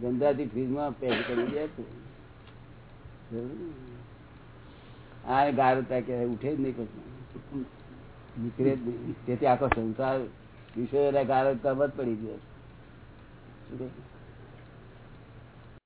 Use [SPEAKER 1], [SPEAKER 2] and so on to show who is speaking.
[SPEAKER 1] ગંધાથી ફ્રીજમાં પેક કરી દે છે આ ગાર કે ઉઠે જ નહીં પછી. નીકળે જ નહીં. તેથી આખો સંસાર વિષય ગાર જ પડી ગયો.